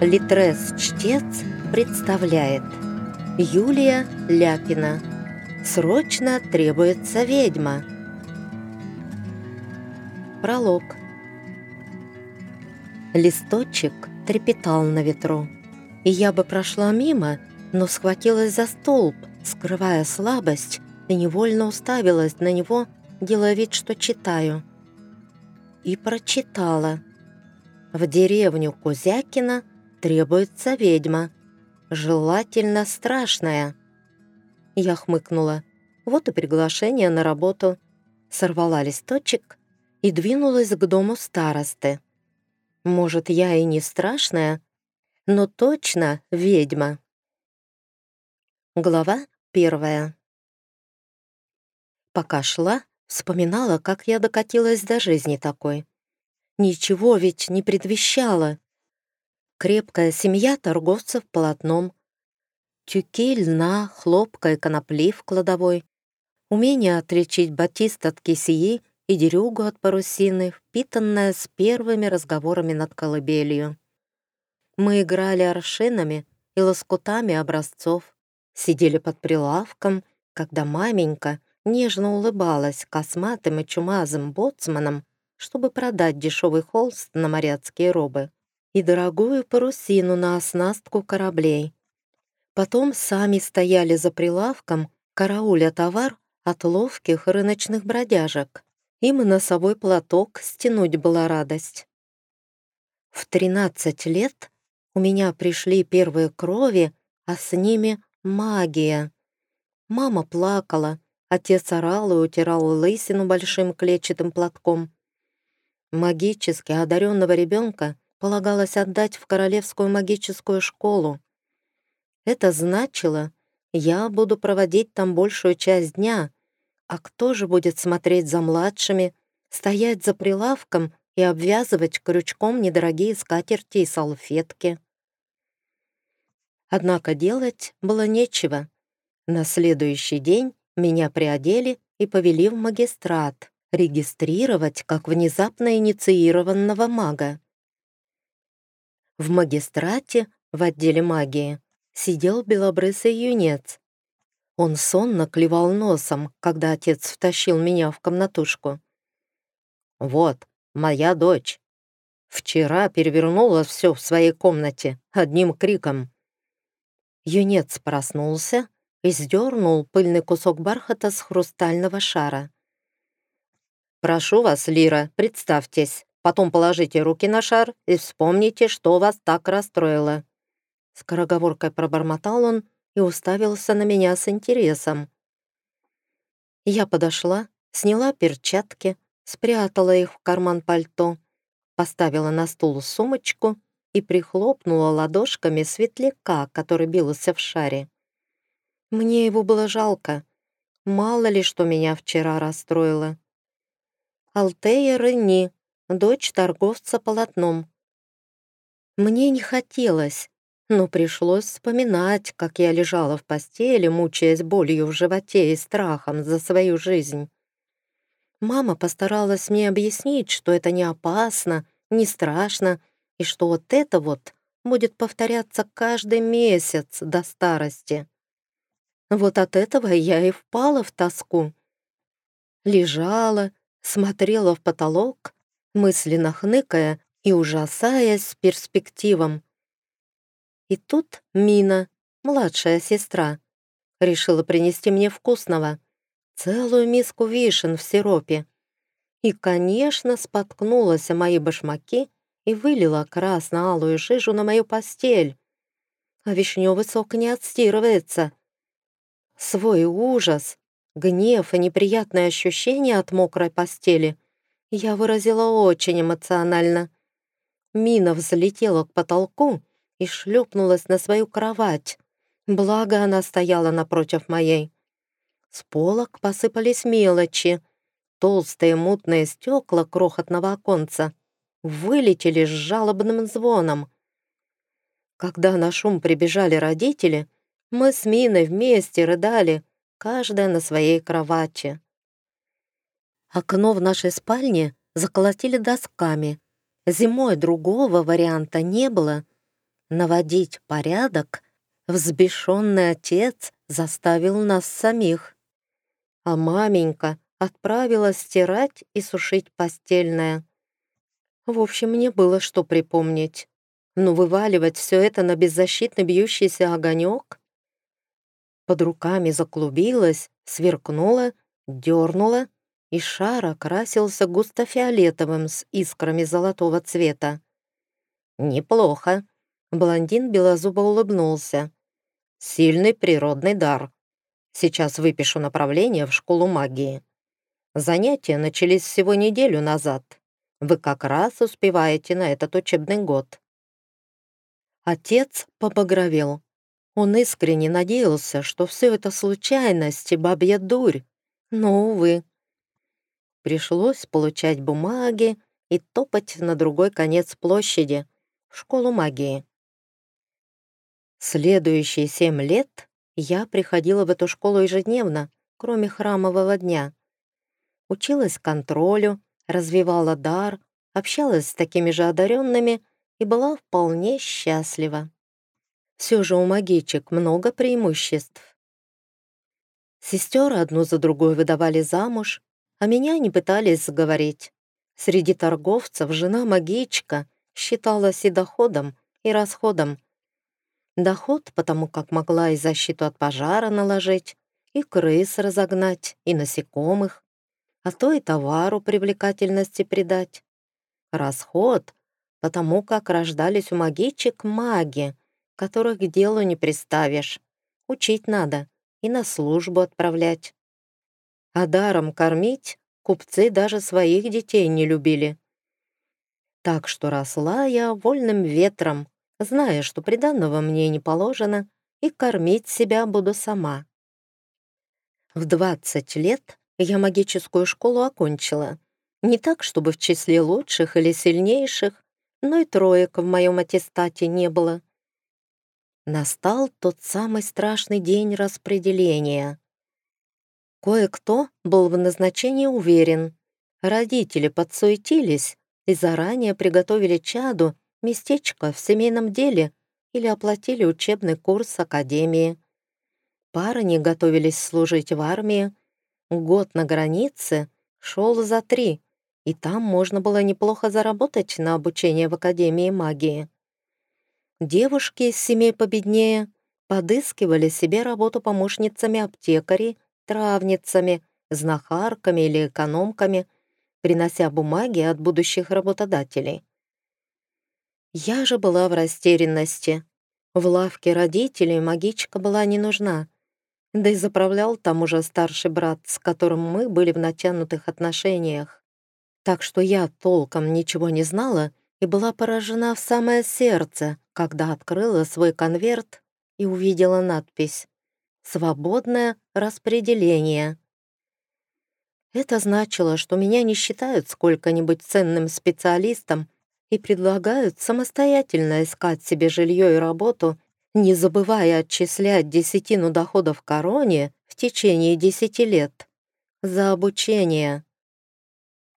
Литрес-чтец представляет Юлия Ляпина Срочно требуется ведьма Пролог Листочек трепетал на ветру, и я бы прошла мимо, но схватилась за столб, скрывая слабость, и невольно уставилась на него, делая вид, что читаю. И прочитала. В деревню Кузякина требуется ведьма. Желательно страшная. Я хмыкнула. Вот и приглашение на работу. Сорвала листочек и двинулась к дому старосты. Может, я и не страшная, но точно ведьма. Глава первая. Пока шла, вспоминала, как я докатилась до жизни такой. Ничего ведь не предвещало. Крепкая семья торговцев полотном, тюки льна, хлопка и конопли в кладовой, умение отличить батист от кисии и дерюгу от парусины, впитанное с первыми разговорами над колыбелью. Мы играли аршинами и лоскутами образцов, сидели под прилавком, когда маменька нежно улыбалась косматым и чумазым боцманом, чтобы продать дешевый холст на моряцкие робы и дорогую парусину на оснастку кораблей. Потом сами стояли за прилавком, карауля товар от ловких рыночных бродяжек. Им носовой платок стянуть была радость. В 13 лет у меня пришли первые крови, а с ними магия. Мама плакала, отец орал и утирал лысину большим клетчатым платком. Магически одаренного ребенка полагалось отдать в Королевскую магическую школу. Это значило, я буду проводить там большую часть дня, а кто же будет смотреть за младшими, стоять за прилавком и обвязывать крючком недорогие скатерти и салфетки? Однако делать было нечего. На следующий день меня приодели и повели в магистрат, регистрировать как внезапно инициированного мага. В магистрате, в отделе магии, сидел белобрысый юнец. Он сонно клевал носом, когда отец втащил меня в комнатушку. «Вот, моя дочь. Вчера перевернула все в своей комнате одним криком». Юнец проснулся и сдернул пыльный кусок бархата с хрустального шара. «Прошу вас, Лира, представьтесь, потом положите руки на шар и вспомните, что вас так расстроило». Скороговоркой пробормотал он и уставился на меня с интересом. Я подошла, сняла перчатки, спрятала их в карман пальто, поставила на стул сумочку и прихлопнула ладошками светляка, который бился в шаре. Мне его было жалко. Мало ли, что меня вчера расстроило. Алтея Рени, дочь торговца полотном. Мне не хотелось, но пришлось вспоминать, как я лежала в постели, мучаясь болью в животе и страхом за свою жизнь. Мама постаралась мне объяснить, что это не опасно, не страшно, и что вот это вот будет повторяться каждый месяц до старости. Вот от этого я и впала в тоску. Лежала, смотрела в потолок, мысленно хныкая и ужасаясь перспективам, и тут Мина, младшая сестра, решила принести мне вкусного. Целую миску вишен в сиропе. И, конечно, споткнулась о мои башмаки и вылила красно-алую жижу на мою постель. А вишневый сок не отстирывается. Свой ужас, гнев и неприятное ощущение от мокрой постели я выразила очень эмоционально. Мина взлетела к потолку и шлепнулась на свою кровать. Благо она стояла напротив моей. С полок посыпались мелочи. Толстые мутные стекла крохотного оконца вылетели с жалобным звоном. Когда на шум прибежали родители, мы с Миной вместе рыдали, каждая на своей кровати. Окно в нашей спальне заколотили досками. Зимой другого варианта не было, наводить порядок, взбешенный отец заставил нас самих. А маменька отправила стирать и сушить постельное. В общем, мне было что припомнить. Но вываливать все это на беззащитно бьющийся огонек? Под руками заклубилась, сверкнула, дернула, и шар окрасился густо-фиолетовым с искрами золотого цвета. «Неплохо», — блондин белозубо улыбнулся. «Сильный природный дар. Сейчас выпишу направление в школу магии. Занятия начались всего неделю назад. Вы как раз успеваете на этот учебный год». Отец побагровел. Он искренне надеялся, что все это случайность и бабья дурь. Но, увы. Пришлось получать бумаги и топать на другой конец площади, в школу магии. Следующие семь лет я приходила в эту школу ежедневно, кроме храмового дня. Училась контролю, развивала дар, общалась с такими же одаренными и была вполне счастлива. Все же у магичек много преимуществ. Сестер одну за другой выдавали замуж, а меня не пытались заговорить. Среди торговцев жена магичка считалась и доходом, и расходом. Доход, потому как могла и защиту от пожара наложить, и крыс разогнать, и насекомых, а то и товару привлекательности придать. Расход, потому как рождались у магичек маги, которых к делу не приставишь. Учить надо и на службу отправлять. А даром кормить купцы даже своих детей не любили. Так что росла я вольным ветром, зная, что приданного мне не положено, и кормить себя буду сама. В 20 лет я магическую школу окончила. Не так, чтобы в числе лучших или сильнейших, но и троек в моем аттестате не было. Настал тот самый страшный день распределения. Кое-кто был в назначении уверен. Родители подсуетились и заранее приготовили чаду местечко в семейном деле или оплатили учебный курс академии. Пары не готовились служить в армии. Год на границе шел за три, и там можно было неплохо заработать на обучение в Академии магии. Девушки из семей победнее подыскивали себе работу помощницами аптекарей, травницами, знахарками или экономками, принося бумаги от будущих работодателей. Я же была в растерянности. В лавке родителей магичка была не нужна, да и заправлял там уже старший брат, с которым мы были в натянутых отношениях. Так что я толком ничего не знала и была поражена в самое сердце, когда открыла свой конверт и увидела надпись «Свободное распределение». Это значило, что меня не считают сколько-нибудь ценным специалистом и предлагают самостоятельно искать себе жилье и работу, не забывая отчислять десятину доходов короне в течение десяти лет за обучение.